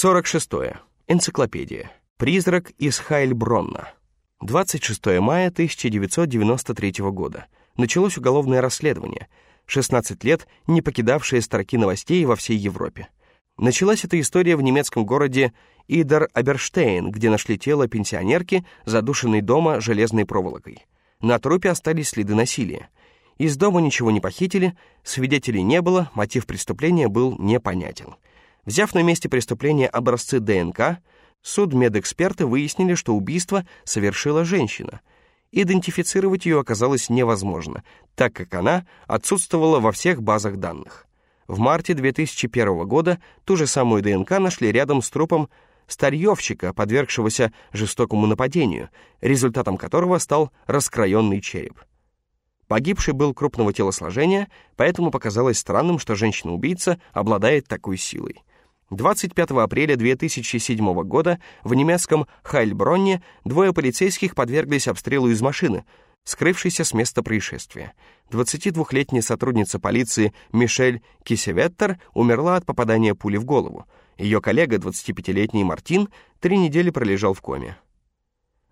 46. Энциклопедия. Призрак из Хайльбронна. 26 мая 1993 года. Началось уголовное расследование. 16 лет, не покидавшее строки новостей во всей Европе. Началась эта история в немецком городе Идер-Аберштейн, где нашли тело пенсионерки, задушенной дома железной проволокой. На трупе остались следы насилия. Из дома ничего не похитили, свидетелей не было, мотив преступления был непонятен. Взяв на месте преступления образцы ДНК, судмедэксперты выяснили, что убийство совершила женщина. Идентифицировать ее оказалось невозможно, так как она отсутствовала во всех базах данных. В марте 2001 года ту же самую ДНК нашли рядом с трупом старьевщика, подвергшегося жестокому нападению, результатом которого стал раскроенный череп. Погибший был крупного телосложения, поэтому показалось странным, что женщина-убийца обладает такой силой. 25 апреля 2007 года в немецком Хайльбронне двое полицейских подверглись обстрелу из машины, скрывшейся с места происшествия. 22-летняя сотрудница полиции Мишель Кисеветтер умерла от попадания пули в голову. Ее коллега, 25-летний Мартин, три недели пролежал в коме.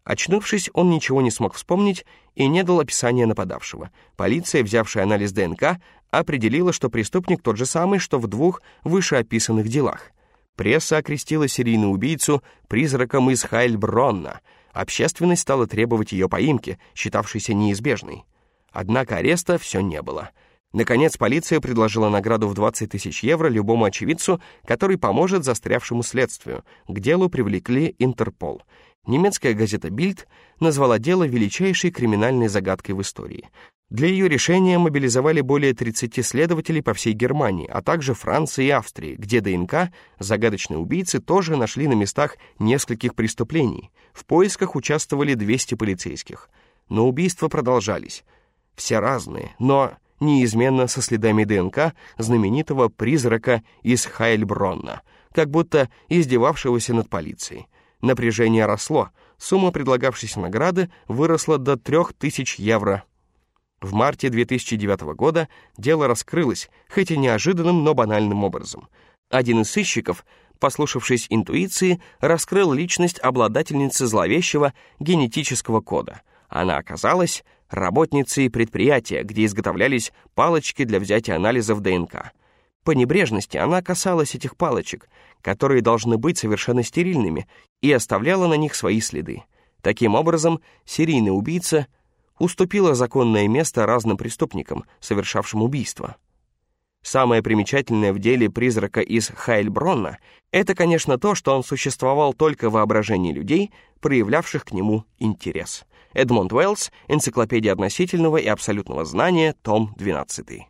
Очнувшись, он ничего не смог вспомнить и не дал описания нападавшего. Полиция, взявшая анализ ДНК, определила, что преступник тот же самый, что в двух вышеописанных делах. Пресса окрестила серийную убийцу призраком из Хайльбронна. Общественность стала требовать ее поимки, считавшейся неизбежной. Однако ареста все не было. Наконец, полиция предложила награду в 20 тысяч евро любому очевидцу, который поможет застрявшему следствию. К делу привлекли Интерпол. Немецкая газета «Бильд» назвала дело величайшей криминальной загадкой в истории. Для ее решения мобилизовали более 30 следователей по всей Германии, а также Франции и Австрии, где ДНК загадочные убийцы тоже нашли на местах нескольких преступлений. В поисках участвовали 200 полицейских. Но убийства продолжались. Все разные, но неизменно со следами ДНК знаменитого призрака из Хайльбронна, как будто издевавшегося над полицией. Напряжение росло, сумма предлагавшейся награды выросла до 3000 евро в марте 2009 года дело раскрылось, хоть и неожиданным, но банальным образом. Один из сыщиков, послушавшись интуиции, раскрыл личность обладательницы зловещего генетического кода. Она оказалась работницей предприятия, где изготовлялись палочки для взятия анализов ДНК. По небрежности она касалась этих палочек, которые должны быть совершенно стерильными, и оставляла на них свои следы. Таким образом, серийный убийца уступила законное место разным преступникам, совершавшим убийство. Самое примечательное в деле призрака из Хайльбронна — это, конечно, то, что он существовал только в воображении людей, проявлявших к нему интерес. Эдмонд Уэллс, «Энциклопедия относительного и абсолютного знания», том 12.